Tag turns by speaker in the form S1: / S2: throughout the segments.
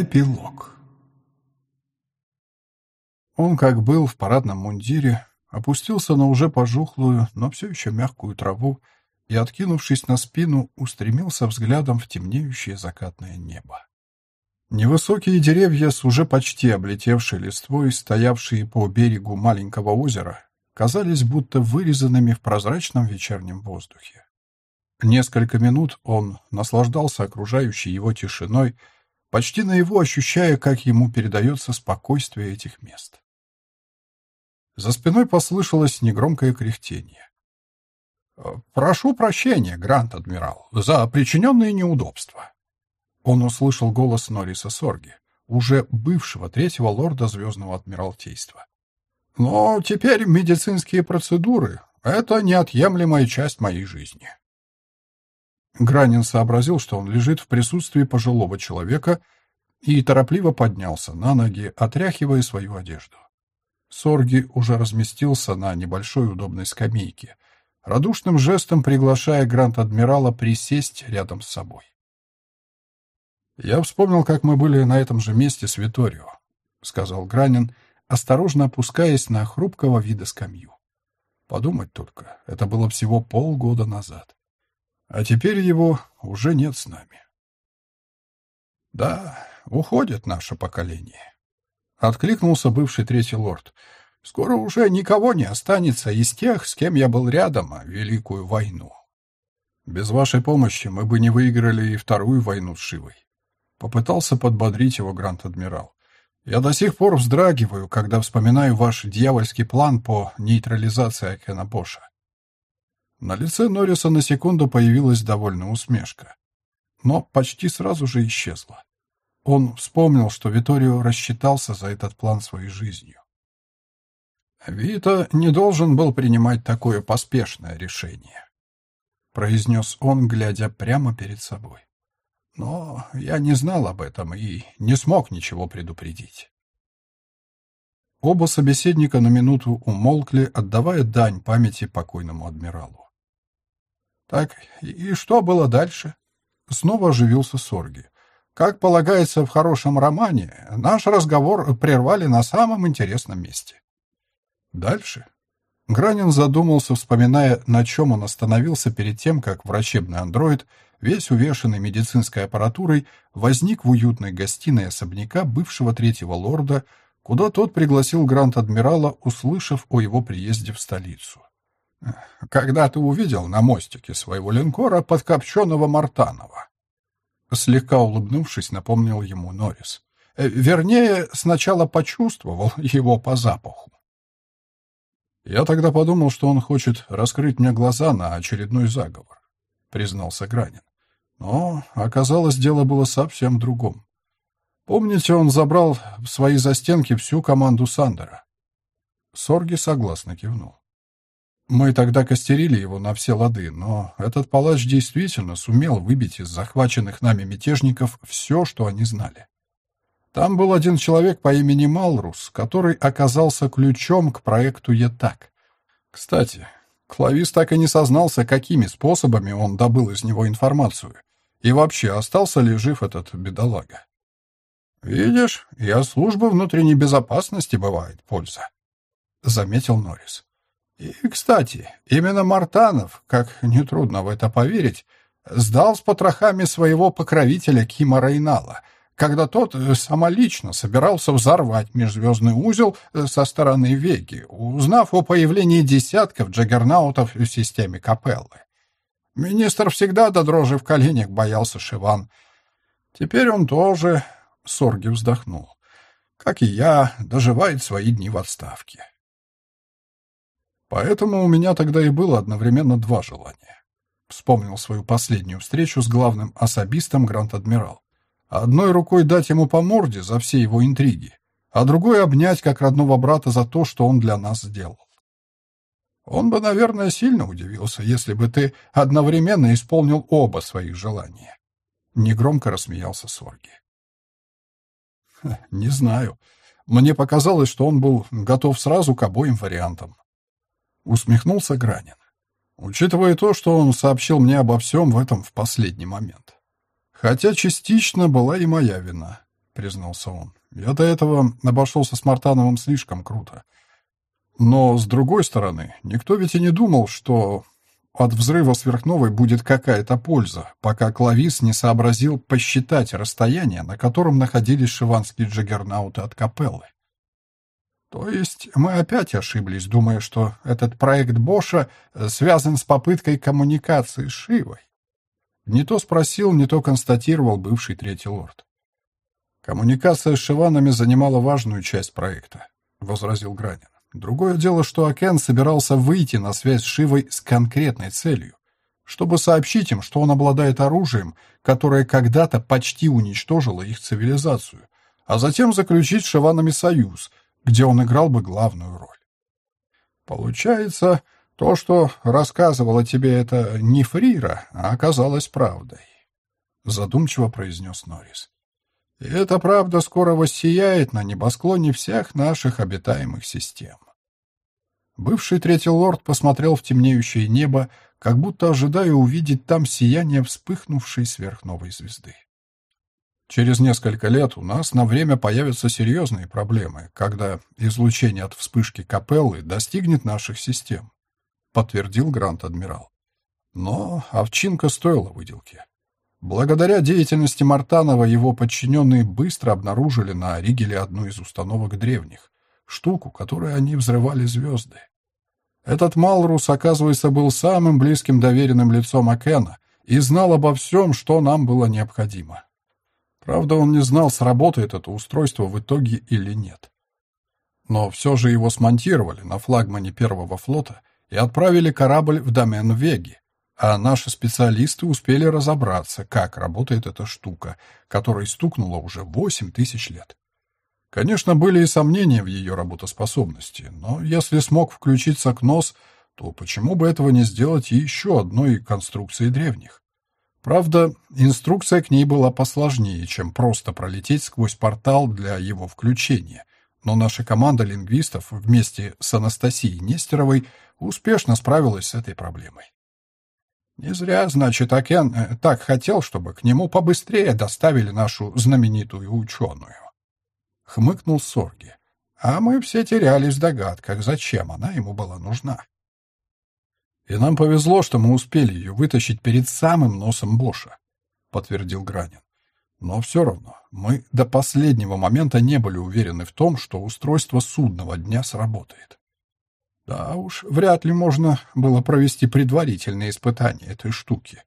S1: Эпилог Он, как был в парадном мундире, опустился на уже пожухлую, но все еще мягкую траву и, откинувшись на спину, устремился взглядом в темнеющее закатное небо. Невысокие деревья с уже почти облетевшей листвой, стоявшие по берегу маленького озера, казались будто вырезанными в прозрачном вечернем воздухе. Несколько минут он наслаждался окружающей его тишиной, почти на его ощущая, как ему передается спокойствие этих мест. За спиной послышалось негромкое кряхтение. «Прошу прощения, Грант-адмирал, за причиненные неудобства». Он услышал голос Норриса Сорги, уже бывшего третьего лорда Звездного Адмиралтейства. «Но теперь медицинские процедуры — это неотъемлемая часть моей жизни. Гранин сообразил, что он лежит в присутствии пожилого человека, и торопливо поднялся на ноги, отряхивая свою одежду. Сорги уже разместился на небольшой удобной скамейке, радушным жестом приглашая Гранд-адмирала присесть рядом с собой. «Я вспомнил, как мы были на этом же месте с Виторио», — сказал Гранин, осторожно опускаясь на хрупкого вида скамью. «Подумать только, это было всего полгода назад. А теперь его уже нет с нами. Да, уходит наше поколение. Откликнулся бывший третий лорд. Скоро уже никого не останется из тех, с кем я был рядом, о Великую войну. Без вашей помощи мы бы не выиграли и вторую войну с Шивой. Попытался подбодрить его Гранд-адмирал. Я до сих пор вздрагиваю, когда вспоминаю ваш дьявольский план по нейтрализации Акена. На лице Норриса на секунду появилась довольная усмешка, но почти сразу же исчезла. Он вспомнил, что Виторио рассчитался за этот план своей жизнью. «Вита не должен был принимать такое поспешное решение», — произнес он, глядя прямо перед собой. «Но я не знал об этом и не смог ничего предупредить». Оба собеседника на минуту умолкли, отдавая дань памяти покойному адмиралу. Так, и что было дальше? Снова оживился Сорги. Как полагается в хорошем романе, наш разговор прервали на самом интересном месте. Дальше? Гранин задумался, вспоминая, на чем он остановился перед тем, как врачебный андроид, весь увешанный медицинской аппаратурой, возник в уютной гостиной особняка бывшего третьего лорда, куда тот пригласил Гранд-адмирала, услышав о его приезде в столицу. Когда ты увидел на мостике своего линкора подкопченого Мартанова? Слегка улыбнувшись, напомнил ему Норрис. Э, вернее, сначала почувствовал его по запаху. Я тогда подумал, что он хочет раскрыть мне глаза на очередной заговор, признался Гранин. Но оказалось, дело было совсем другом. Помните, он забрал в свои застенки всю команду Сандера? Сорги согласно кивнул. Мы тогда костерили его на все лады, но этот палач действительно сумел выбить из захваченных нами мятежников все, что они знали. Там был один человек по имени Малрус, который оказался ключом к проекту ЕТАК. Кстати, Клавис так и не сознался, какими способами он добыл из него информацию. И вообще, остался ли жив этот бедолага? «Видишь, и от службы внутренней безопасности бывает польза», — заметил Норрис. И, кстати, именно Мартанов, как нетрудно в это поверить, сдал с потрохами своего покровителя Кима Рейнала, когда тот э, самолично собирался взорвать межзвездный узел э, со стороны Веги, узнав о появлении десятков джаггернаутов в системе Капеллы. Министр всегда до дрожи в коленях боялся Шиван. Теперь он тоже, Сорги вздохнул, как и я, доживает свои дни в отставке. Поэтому у меня тогда и было одновременно два желания. Вспомнил свою последнюю встречу с главным особистом Гранд-Адмирал. Одной рукой дать ему по морде за все его интриги, а другой обнять как родного брата за то, что он для нас сделал. Он бы, наверное, сильно удивился, если бы ты одновременно исполнил оба своих желания. Негромко рассмеялся Сорги. Не знаю. Мне показалось, что он был готов сразу к обоим вариантам усмехнулся Гранин. Учитывая то, что он сообщил мне обо всем в этом в последний момент. Хотя частично была и моя вина. признался он. «Я до этого обошелся с Мартановым слишком круто. Но, с другой стороны, никто ведь и не думал, что от взрыва сверхновой будет какая-то польза, пока Клавис не сообразил посчитать расстояние, на котором находились шиванские джаггернауты от капеллы. То есть мы опять ошиблись, думая, что этот проект Боша связан с попыткой коммуникации с Шивой. Не то спросил, не то констатировал бывший третий лорд. Коммуникация с Шиванами занимала важную часть проекта, возразил Гранин. Другое дело, что Акен собирался выйти на связь с Шивой с конкретной целью, чтобы сообщить им, что он обладает оружием, которое когда-то почти уничтожило их цивилизацию, а затем заключить с Шиванами союз, где он играл бы главную роль. Получается, то, что рассказывала тебе это не Фрира, а оказалось правдой, задумчиво произнес Норрис. И эта правда скоро воссияет на небосклоне всех наших обитаемых систем. Бывший третий лорд посмотрел в темнеющее небо, как будто ожидая увидеть там сияние вспыхнувшей сверхновой звезды. Через несколько лет у нас на время появятся серьезные проблемы, когда излучение от вспышки капеллы достигнет наших систем, подтвердил Грант-адмирал. Но овчинка стоила выделки. Благодаря деятельности Мартанова его подчиненные быстро обнаружили на Ригеле одну из установок древних, штуку, которой они взрывали звезды. Этот Малрус, оказывается, был самым близким доверенным лицом Акена и знал обо всем, что нам было необходимо. Правда, он не знал, сработает это устройство в итоге или нет. Но все же его смонтировали на флагмане первого флота и отправили корабль в домен Веги, а наши специалисты успели разобраться, как работает эта штука, которой стукнуло уже восемь тысяч лет. Конечно, были и сомнения в ее работоспособности, но если смог включиться КНОС, то почему бы этого не сделать еще одной конструкции древних? Правда, инструкция к ней была посложнее, чем просто пролететь сквозь портал для его включения, но наша команда лингвистов вместе с Анастасией Нестеровой успешно справилась с этой проблемой. Не зря, значит, Акен э, так хотел, чтобы к нему побыстрее доставили нашу знаменитую ученую. Хмыкнул Сорги. А мы все терялись в догадках, зачем она ему была нужна. И нам повезло, что мы успели ее вытащить перед самым носом Боша, подтвердил Гранин. Но все равно мы до последнего момента не были уверены в том, что устройство судного дня сработает. Да уж, вряд ли можно было провести предварительные испытания этой штуки.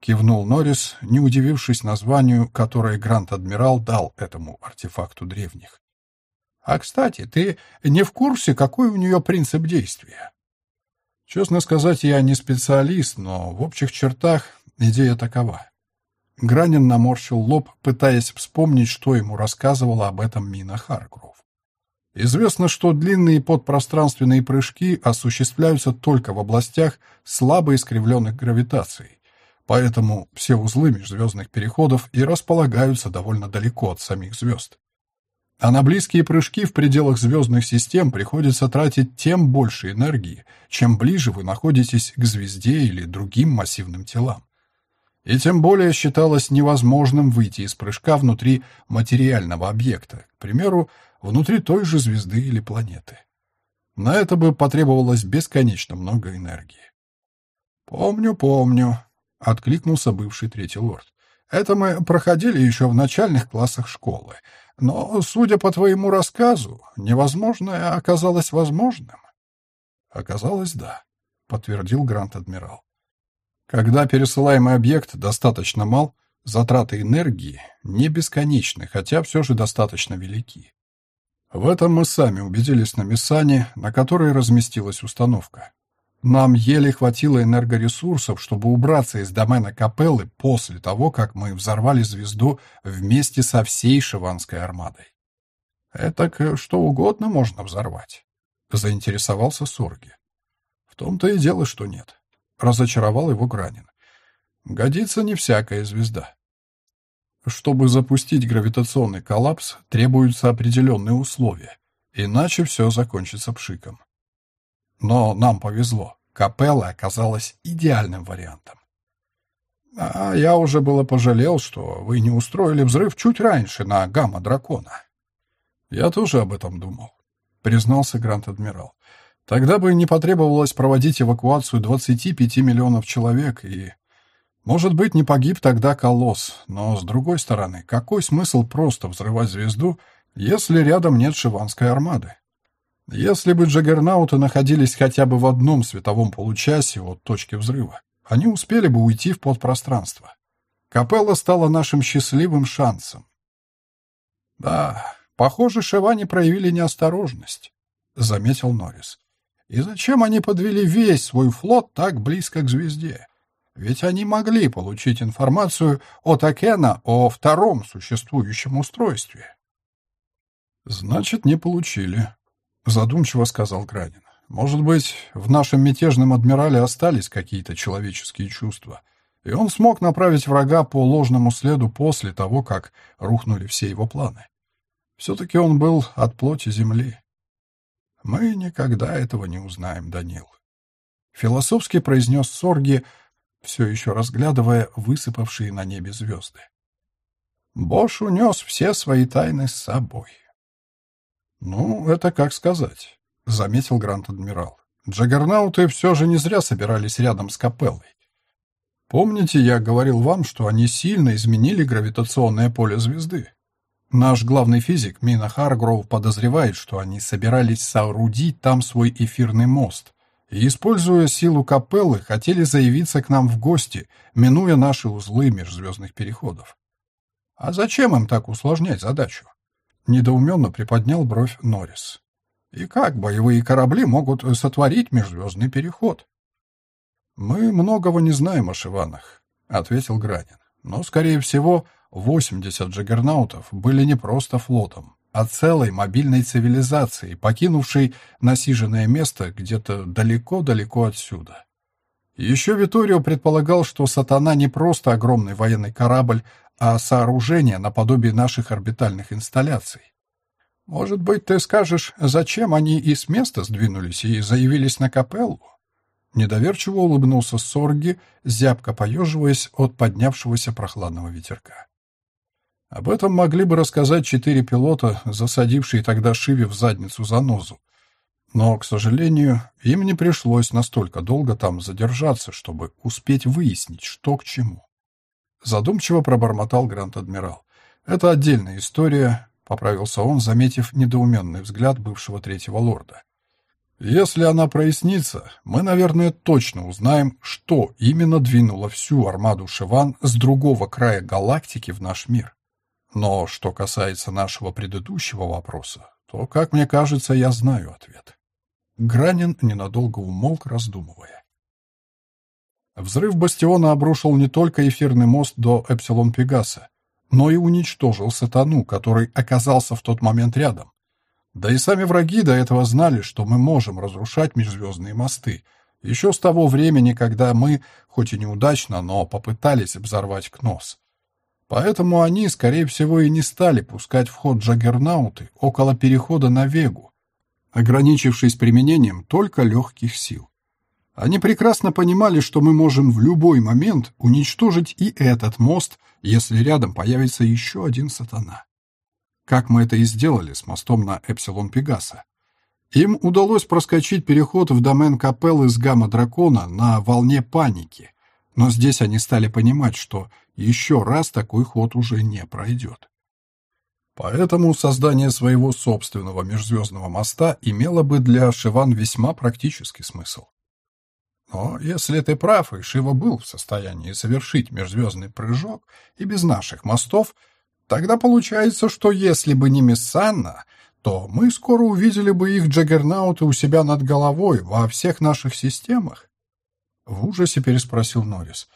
S1: Кивнул Норрис, не удивившись названию, которое Грант-адмирал дал этому артефакту древних. А, кстати, ты не в курсе, какой у нее принцип действия? Честно сказать, я не специалист, но в общих чертах идея такова. Гранин наморщил лоб, пытаясь вспомнить, что ему рассказывала об этом Мина Харгров. Известно, что длинные подпространственные прыжки осуществляются только в областях слабо искривленных гравитацией, поэтому все узлы межзвездных переходов и располагаются довольно далеко от самих звезд. А на близкие прыжки в пределах звездных систем приходится тратить тем больше энергии, чем ближе вы находитесь к звезде или другим массивным телам. И тем более считалось невозможным выйти из прыжка внутри материального объекта, к примеру, внутри той же звезды или планеты. На это бы потребовалось бесконечно много энергии. «Помню, помню», — откликнулся бывший третий лорд. «Это мы проходили еще в начальных классах школы. Но, судя по твоему рассказу, невозможное оказалось возможным». «Оказалось, да», — подтвердил Грант-адмирал. «Когда пересылаемый объект достаточно мал, затраты энергии не бесконечны, хотя все же достаточно велики. В этом мы сами убедились на Мессане, на которой разместилась установка. Нам еле хватило энергоресурсов, чтобы убраться из домена капеллы после того, как мы взорвали звезду вместе со всей Шиванской армадой. «Это что угодно можно взорвать», — заинтересовался Сорги. «В том-то и дело, что нет», — разочаровал его Гранин. «Годится не всякая звезда». Чтобы запустить гравитационный коллапс, требуются определенные условия, иначе все закончится пшиком. Но нам повезло, капелла оказалась идеальным вариантом. А я уже было пожалел, что вы не устроили взрыв чуть раньше на гамма-дракона. Я тоже об этом думал, признался Грант-адмирал. Тогда бы не потребовалось проводить эвакуацию 25 миллионов человек, и, может быть, не погиб тогда Колосс, но, с другой стороны, какой смысл просто взрывать звезду, если рядом нет Шиванской армады? Если бы джаггернауты находились хотя бы в одном световом получасе от точки взрыва, они успели бы уйти в подпространство. Капелла стала нашим счастливым шансом. Да, похоже, Шиване проявили неосторожность, заметил Норрис. И зачем они подвели весь свой флот так близко к звезде? Ведь они могли получить информацию от Акена о втором существующем устройстве. Значит, не получили, задумчиво сказал Гранин. Может быть, в нашем мятежном адмирале остались какие-то человеческие чувства, и он смог направить врага по ложному следу после того, как рухнули все его планы. Все-таки он был от плоти земли. Мы никогда этого не узнаем, Данил. Философски произнес Сорги, все еще разглядывая высыпавшие на небе звезды. Бош унес все свои тайны с собой. Ну, это как сказать, заметил Грант-адмирал. Джаггернауты все же не зря собирались рядом с капеллой. Помните, я говорил вам, что они сильно изменили гравитационное поле звезды? Наш главный физик Мина Харгроув подозревает, что они собирались соорудить там свой эфирный мост и, используя силу капеллы, хотели заявиться к нам в гости, минуя наши узлы межзвездных переходов. А зачем им так усложнять задачу? Недоуменно приподнял бровь Норрис. И как боевые корабли могут сотворить межзвездный переход? Мы многого не знаем о Шиванах, ответил Гранин. Но, скорее всего, 80 джаггернаутов были не просто флотом, а целой мобильной цивилизацией, покинувшей насиженное место где-то далеко-далеко отсюда. Еще Виторио предполагал, что «Сатана» не просто огромный военный корабль, а сооружение наподобие наших орбитальных инсталляций. Может быть, ты скажешь, зачем они и с места сдвинулись и заявились на капеллу? Недоверчиво улыбнулся Сорги, зябко поеживаясь от поднявшегося прохладного ветерка. Об этом могли бы рассказать четыре пилота, засадившие тогда Шиви в задницу занозу. Но, к сожалению, им не пришлось настолько долго там задержаться, чтобы успеть выяснить, что к чему. Задумчиво пробормотал Грант-адмирал. Это отдельная история, поправился он, заметив недоуменный взгляд бывшего третьего лорда. Если она прояснится, мы, наверное, точно узнаем, что именно двинуло всю армаду Шиван с другого края галактики в наш мир. Но что касается нашего предыдущего вопроса, то, как мне кажется, я знаю ответ. Гранин ненадолго умолк, раздумывая. Взрыв бастиона обрушил не только эфирный мост до Эпсилон Пегаса, но и уничтожил сатану, который оказался в тот момент рядом. Да и сами враги до этого знали, что мы можем разрушать межзвездные мосты, еще с того времени, когда мы, хоть и неудачно, но попытались взорвать Кнос. Поэтому они, скорее всего, и не стали пускать в ход джаггернауты около перехода на Вегу, ограничившись применением только легких сил. Они прекрасно понимали, что мы можем в любой момент уничтожить и этот мост, если рядом появится еще один сатана. Как мы это и сделали с мостом на Эпсилон Пегаса. Им удалось проскочить переход в домен капеллы с гамма-дракона на волне паники, но здесь они стали понимать, что еще раз такой ход уже не пройдет. Поэтому создание своего собственного межзвездного моста имело бы для Шиван весьма практический смысл. Но если ты прав, и Шива был в состоянии совершить межзвездный прыжок и без наших мостов, тогда получается, что если бы не Миссанна, то мы скоро увидели бы их джаггернауты у себя над головой во всех наших системах. В ужасе переспросил Норрис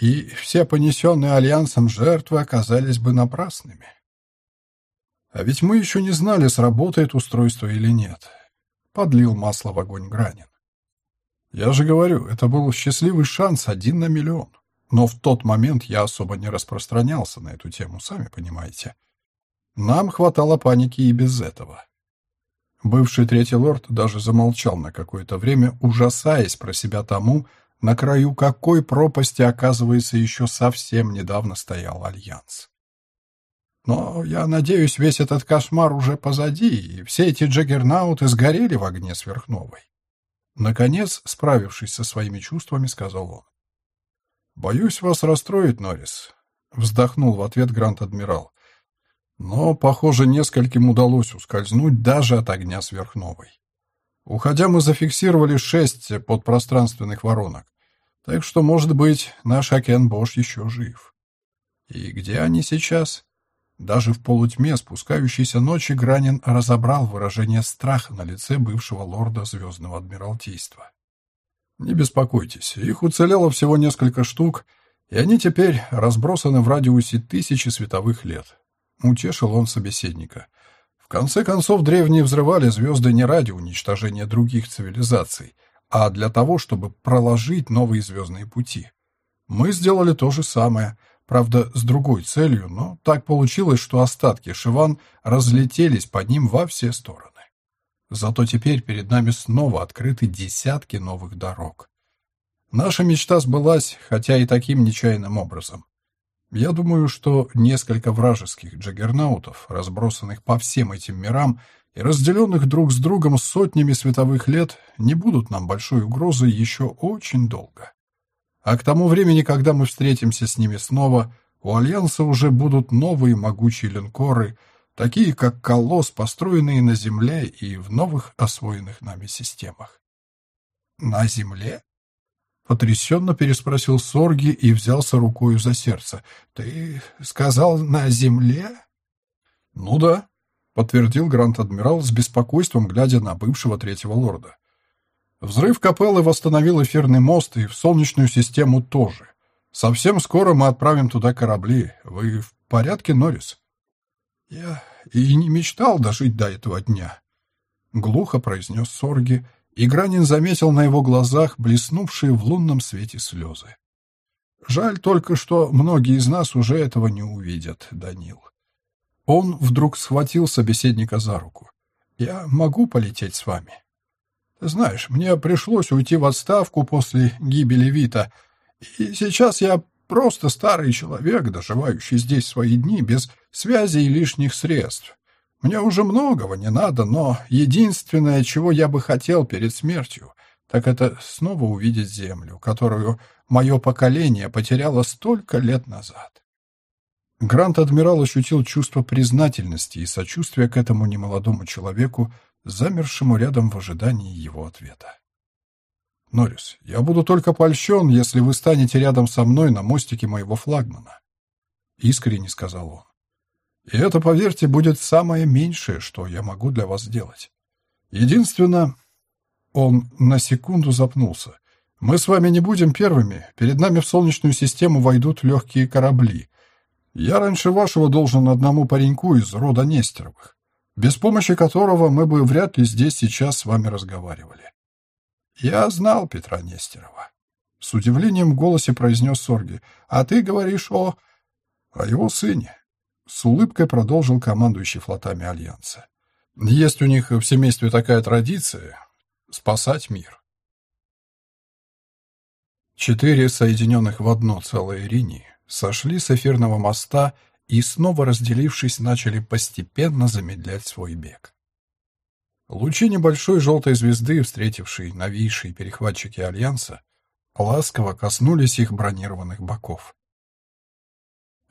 S1: и все понесенные Альянсом жертвы оказались бы напрасными. А ведь мы еще не знали, сработает устройство или нет. Подлил масло в огонь Гранин. Я же говорю, это был счастливый шанс один на миллион. Но в тот момент я особо не распространялся на эту тему, сами понимаете. Нам хватало паники и без этого. Бывший третий лорд даже замолчал на какое-то время, ужасаясь про себя тому, на краю какой пропасти, оказывается, еще совсем недавно стоял Альянс. Но, я надеюсь, весь этот кошмар уже позади, и все эти джаггернауты сгорели в огне сверхновой. Наконец, справившись со своими чувствами, сказал он. «Боюсь вас расстроить, Норрис», — вздохнул в ответ Грант-адмирал. «Но, похоже, нескольким удалось ускользнуть даже от огня сверхновой. Уходя, мы зафиксировали шесть подпространственных воронок, так что, может быть, наш Акен Бош еще жив. И где они сейчас?» Даже в полутьме спускающейся ночи Гранин разобрал выражение страха на лице бывшего лорда Звездного Адмиралтейства. «Не беспокойтесь, их уцелело всего несколько штук, и они теперь разбросаны в радиусе тысячи световых лет», — утешил он собеседника. «В конце концов, древние взрывали звезды не ради уничтожения других цивилизаций, а для того, чтобы проложить новые звездные пути. Мы сделали то же самое — Правда, с другой целью, но так получилось, что остатки Шиван разлетелись по ним во все стороны. Зато теперь перед нами снова открыты десятки новых дорог. Наша мечта сбылась, хотя и таким нечаянным образом. Я думаю, что несколько вражеских джаггернаутов, разбросанных по всем этим мирам и разделенных друг с другом сотнями световых лет, не будут нам большой угрозой еще очень долго. А к тому времени, когда мы встретимся с ними снова, у Альянса уже будут новые могучие линкоры, такие как «Колосс», построенные на Земле и в новых освоенных нами системах. «На Земле?» Потрясенно переспросил Сорги и взялся рукою за сердце. «Ты сказал, на Земле?» «Ну да», — подтвердил Грант-адмирал с беспокойством, глядя на бывшего третьего лорда. Взрыв капеллы восстановил эфирный мост и в Солнечную систему тоже. Совсем скоро мы отправим туда корабли. Вы в порядке, Норрис? Я и не мечтал дожить до этого дня. Глухо произнес Сорги, и Гранин заметил на его глазах блеснувшие в лунном свете слезы. Жаль только, что многие из нас уже этого не увидят, Данил. Он вдруг схватил собеседника за руку. «Я могу полететь с вами?» Знаешь, мне пришлось уйти в отставку после гибели Вита, и сейчас я просто старый человек, доживающий здесь свои дни без связи и лишних средств. Мне уже многого не надо, но единственное, чего я бы хотел перед смертью, так это снова увидеть землю, которую мое поколение потеряло столько лет назад. Грант-адмирал ощутил чувство признательности и сочувствия к этому немолодому человеку, замершему рядом в ожидании его ответа. «Норрис, я буду только польщен, если вы станете рядом со мной на мостике моего флагмана», — искренне сказал он. «И это, поверьте, будет самое меньшее, что я могу для вас сделать. Единственное...» Он на секунду запнулся. «Мы с вами не будем первыми. Перед нами в Солнечную систему войдут легкие корабли. Я раньше вашего должен одному пареньку из рода Нестеровых без помощи которого мы бы вряд ли здесь сейчас с вами разговаривали. Я знал Петра Нестерова. С удивлением в голосе произнес Сорги. А ты говоришь о... о его сыне. С улыбкой продолжил командующий флотами Альянса. Есть у них в семействе такая традиция — спасать мир. Четыре соединенных в одно целое Иринии сошли с эфирного моста и, снова разделившись, начали постепенно замедлять свой бег. Лучи небольшой желтой звезды, встретившей новейшие перехватчики Альянса, ласково коснулись их бронированных боков.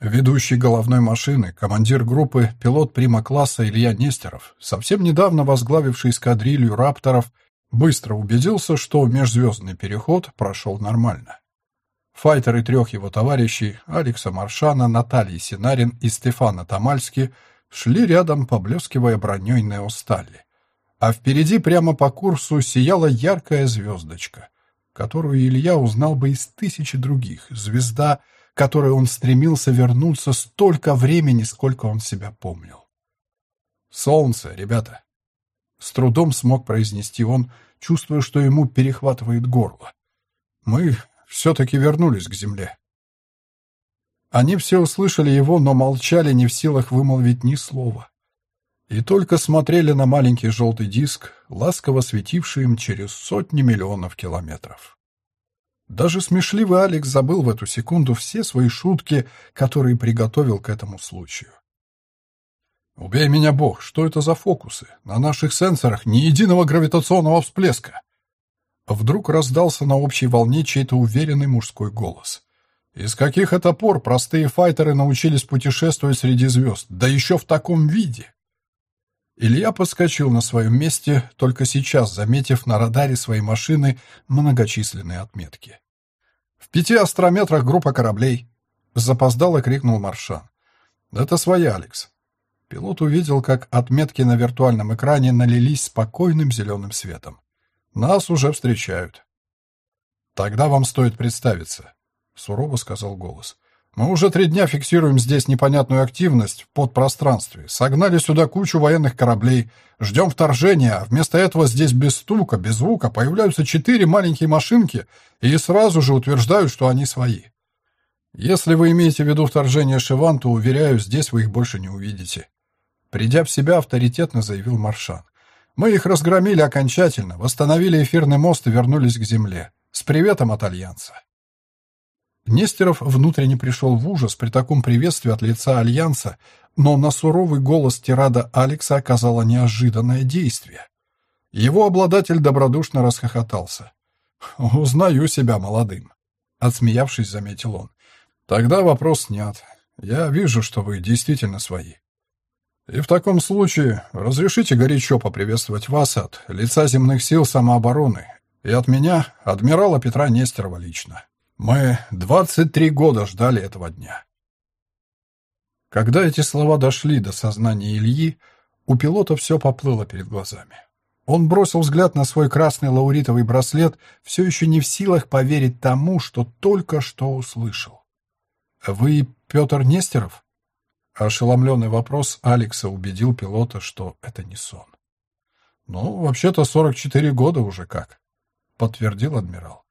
S1: Ведущий головной машины, командир группы, пилот прима-класса Илья Нестеров, совсем недавно возглавивший эскадрилью «Рапторов», быстро убедился, что межзвездный переход прошел нормально. Файтеры трех его товарищей, Алекса Маршана, Натальи Синарин и Стефана Тамальски, шли рядом, поблескивая броней Неосталли. А впереди, прямо по курсу, сияла яркая звездочка, которую Илья узнал бы из тысячи других, звезда, которой он стремился вернуться столько времени, сколько он себя помнил. «Солнце, ребята!» С трудом смог произнести он, чувствуя, что ему перехватывает горло. «Мы все-таки вернулись к земле. Они все услышали его, но молчали, не в силах вымолвить ни слова. И только смотрели на маленький желтый диск, ласково светивший им через сотни миллионов километров. Даже смешливый Алекс забыл в эту секунду все свои шутки, которые приготовил к этому случаю. «Убей меня, Бог, что это за фокусы? На наших сенсорах ни единого гравитационного всплеска!» Вдруг раздался на общей волне чей-то уверенный мужской голос. «Из каких это пор простые файтеры научились путешествовать среди звезд, да еще в таком виде?» Илья подскочил на своем месте, только сейчас заметив на радаре своей машины многочисленные отметки. «В пяти астрометрах группа кораблей!» Запоздало крикнул Маршан. «Это своя, Алекс». Пилот увидел, как отметки на виртуальном экране налились спокойным зеленым светом. «Нас уже встречают». «Тогда вам стоит представиться», — сурово сказал голос. Мы уже три дня фиксируем здесь непонятную активность в подпространстве. Согнали сюда кучу военных кораблей. Ждем вторжения, а вместо этого здесь без стука, без звука появляются четыре маленькие машинки и сразу же утверждают, что они свои. Если вы имеете в виду вторжение Шиван, то, уверяю, здесь вы их больше не увидите. Придя в себя, авторитетно заявил Маршан. Мы их разгромили окончательно, восстановили эфирный мост и вернулись к земле. С приветом от Альянса. Нестеров внутренне пришел в ужас при таком приветствии от лица Альянса, но на суровый голос тирада Алекса оказало неожиданное действие. Его обладатель добродушно расхохотался. «Узнаю себя молодым», — отсмеявшись, заметил он. «Тогда вопрос снят. Я вижу, что вы действительно свои. И в таком случае разрешите горячо поприветствовать вас от лица земных сил самообороны и от меня, адмирала Петра Нестерова лично». Мы двадцать три года ждали этого дня. Когда эти слова дошли до сознания Ильи, у пилота все поплыло перед глазами. Он бросил взгляд на свой красный лауритовый браслет, все еще не в силах поверить тому, что только что услышал. «Вы Петр Нестеров?» Ошеломленный вопрос Алекса убедил пилота, что это не сон. «Ну, вообще-то сорок четыре года уже как», — подтвердил адмирал.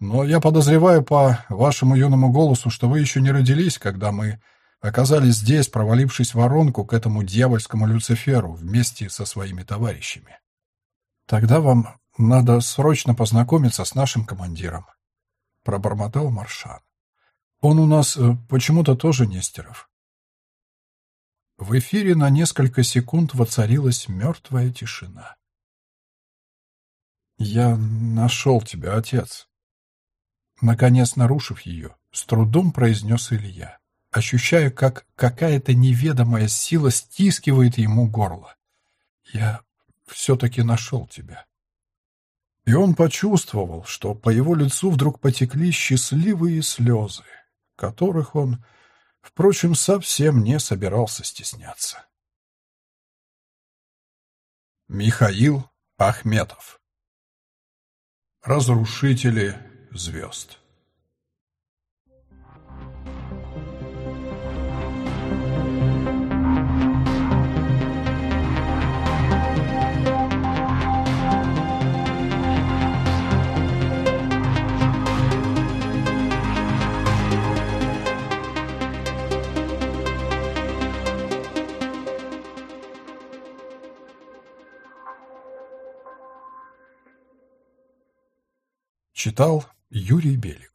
S1: Но я подозреваю по вашему юному голосу, что вы еще не родились, когда мы оказались здесь, провалившись в воронку к этому дьявольскому Люциферу вместе со своими товарищами. Тогда вам надо срочно познакомиться с нашим командиром, пробормотал Маршан. Он у нас э, почему-то тоже Нестеров. В эфире на несколько секунд воцарилась мертвая тишина. «Я нашел тебя, отец», Наконец, нарушив ее, с трудом произнес Илья, ощущая, как какая-то неведомая сила стискивает ему горло. «Я все-таки нашел тебя». И он почувствовал, что по его лицу вдруг потекли счастливые слезы, которых он, впрочем, совсем не собирался стесняться. Михаил Ахметов Разрушители звезд. Читал Юрий Белик